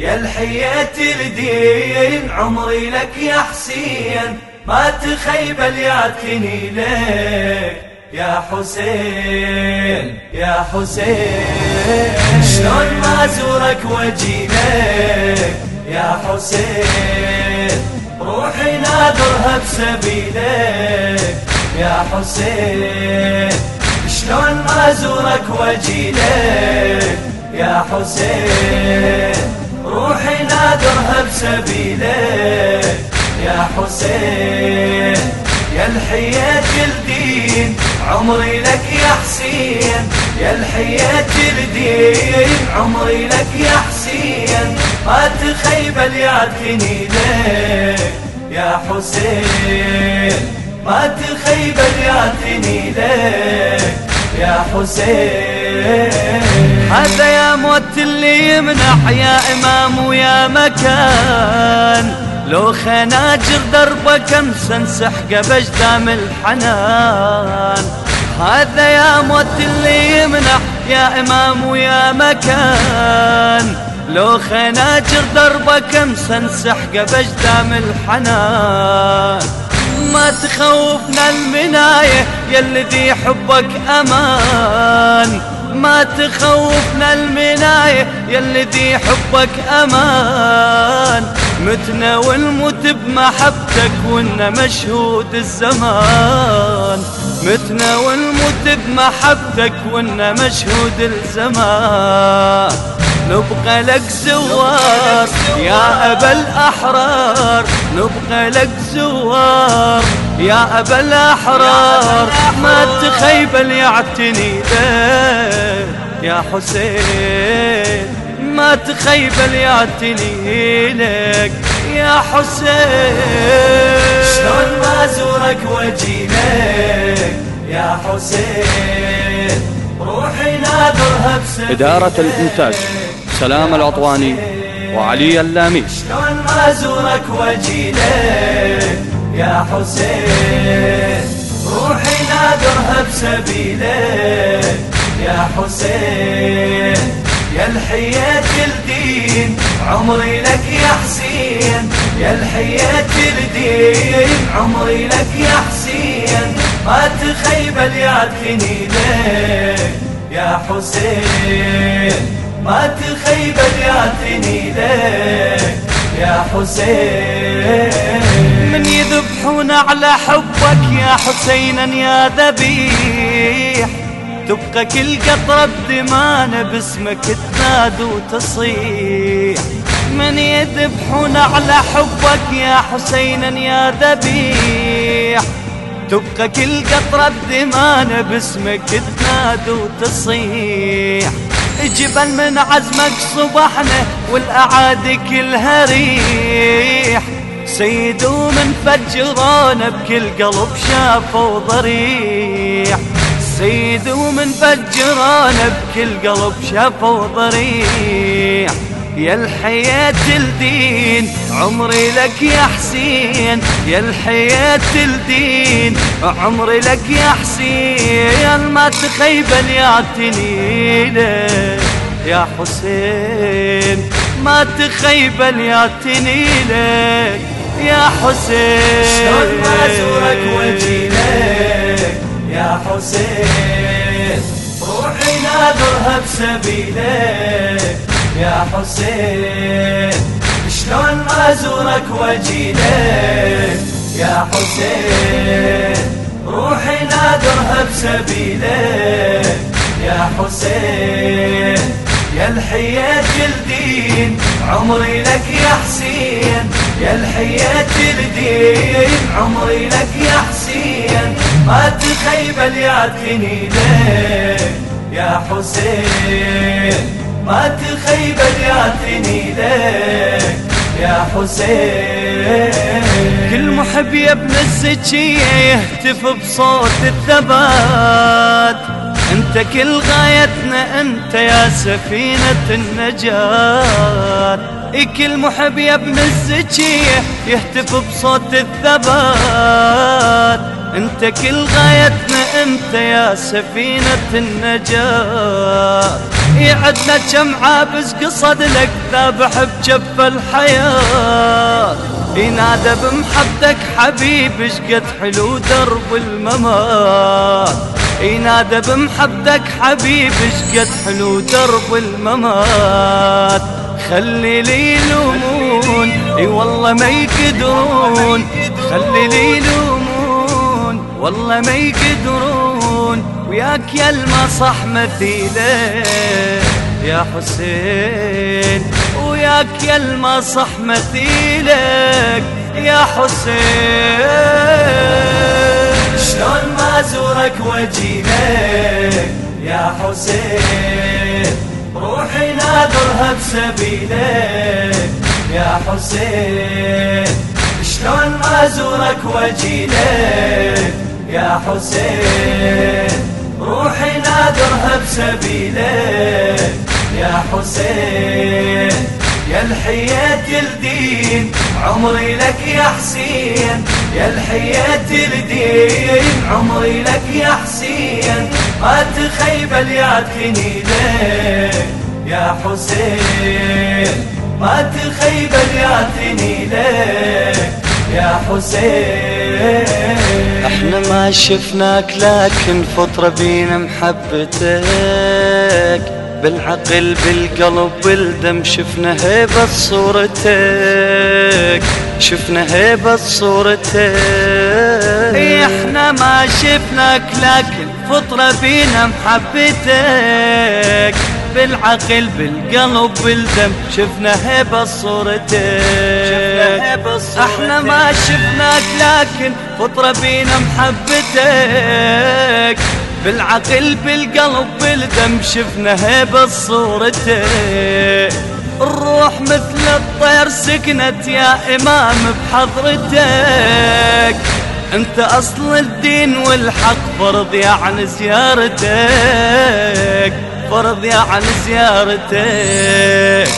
يا الحياة الدين عمري لك يا حسين. ما تخيبل يعتني لك يا حسين يا حسين. شلون ما زورك وجيلك يا حسين. روحي ناظرها بسبيلك يا حسين. شلون ما زورك وجيلك يا حسين. روحي ناظرها بسبيلك يا حسين يا الحياة الدين عمري لك يا حسين يا الحياة الدين عمري لك يا حسين ما تخيبل يعتني لك. يا حسين ما تخيبل يعتني لك. يا حسين. هذا يا موت اللي يمنح يا إمام ويا مكان. لو خناجر دربك امس انسحقه بجدام الحنان. هذا يا موت اللي يمنح يا إمام ويا مكان. لو خناجر دربك امس انسحقه بجدام الحنان. تخوفنا المناية يا الذي حبك أمان. ما تخوفنا المناية يا الذي حبك أمان. متنا والموت بمحبتك وإن مشهود الزمان. متنا والموت بمحبتك وإن مشهود الزمان. نبقى لك زوار يا أبا الأحرار. نبقى لك زوار. يا أبا الأحرار ما تخيبل يعتني يا حسين ما تخيبل يعتني لك. يا حسين شلون ما زورك وجيلك يا حسين روحي ناظرها بسبيلك إدارة الإنتاج سلام العطواني وعلي اللامي شلون ما زورك وجيلك يا حسين روحي ناظرها بسبيلك. يا حسين يا الحياة الدين عمري لك يا حسين. يا الحياة الدين عمري لك يا حسين. ما تخيبل يعتني لك يا حسين ما تخيبل يعتني لك يا حسين. من يذبحون على حبك يا حسينا يا ذبيح. تبقى كل قطرة بدمانة باسمك تناد وتصيح من يذبحون على حبك يا حسينا يا ذبيح. تبقى كل قطرة بدمانة باسمك تناد وتصيح جبل من عزمك صبحنا والأعادي كلها ريح. سيد ومن فجرانه بكل قلب شافوا ضريح. سيد ومن فجرانه بكل قلب شافوا ضريح. يا الحياة الدين عمري لك يا حسين. يا الحياة الدين عمري لك يا حسين. ما تخيبل يعتني لك يا حسين. ما تخيبل يعتني لك يا حسين. شلون ما زورك وجيلك يا حسين؟ روحي ناظرها بسبيلك يا حسين. شلون ما زورك وجيلك يا حسين؟ روحي ناظرها بسبيلك يا حسين. يا الحياة الدين عمري لك يا حسين. يا الحياة الدين عمري لك يا حسين. ما تخيبل يعتني لك يا حسين. ما تخيبل يعتني لك يا حسين. كل محب يا ابن الزكية يهتف بصوت الثبات. انت كل غايتنا أنت يا سفينة النجاة. كل محب يا ابن الزكية يهتف بصوت الثبات. انت كل غايتنا أنت يا سفينة النجاة. يعدنا كم عابس قصد لك ذابح بجف الحياة. ينادى بمحبتك حبيب شقد حلو درب الممات. ينادى بمحبتك حبيب شقد حلو درب الممات. خلي لي يلومون إي والله ما يقدرون. خلي لي يلومون والله ما يقدرون. وياك يا المصح مثيلة يا حسين. وياك يا المصح مثيلك يا حسين. شلون ما زورك وجيلك يا حسين. روحي ناظرها بسبيلك يا حسين. شلون ما زورك وجيلك يا حسين؟ روحي ناظرها بسبيلك يا حسين. يا الحياة الدين عمري لك يا حسين. يا الحياة الدين عمري لك يا حسين. ما تخيبل يا لك يا حسين. ما تخيبل يا لك يا حسين. إحنا ما شفناك لكن فطرة بينا محبتك بالعقل بالقلب بالدم شفنا هيبة صورتك شفنا هيبة صورتك. إحنا ما شفناك لكن فطرة بينا محبتك. بالعقل بالقلب بالدم شفنا هيبة صورتك. إحنا ما شفناك لكن فطرة بينا محبتك. بالعقل بالقلب بالدم شفنا هيبة صورتك الروح مثل الطير سكنت يا إمام بحضرتك. أنت أصل الدين والحق فرض يعني زيارتك فرض يعني زيارتك.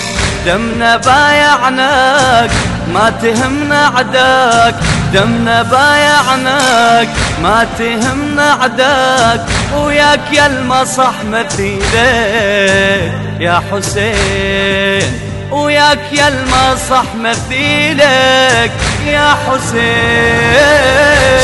دمنا بايعناك ما تهمنا عداك. دمنا بايعناك ما تهمنا عداك وياك يا المصح مثيلك يا حسين وياك يا المصح مثيلك يا حسين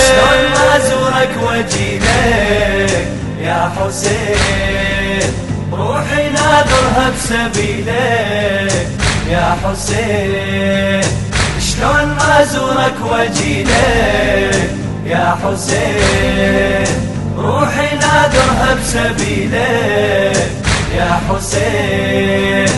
شلون ما زورك وجيلك يا حسين روحي ناظرها بسبيلك. يا حسين شلون ما زورك وجيلك يا حسين. روحي ناظرها بسبيلك يا حسين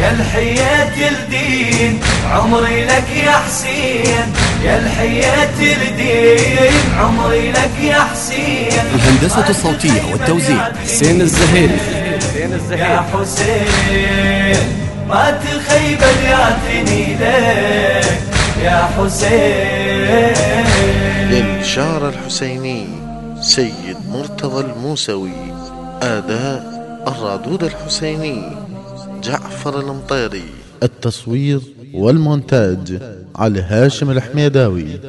يا الحياة الدين. عمري لك يا حسين يا الحياة الدين. عمري لك يا حسين. الهندسة الصوتية والتوزيع حسين الزهيري. يا حسين ما تخيب الياتني لك. يا حسين. للشعر الحسيني سيد مرتضى الموسوي أداء الرادود الحسيني جعفر المطيري. التصوير والمونتاج علي هاشم الحميداوي.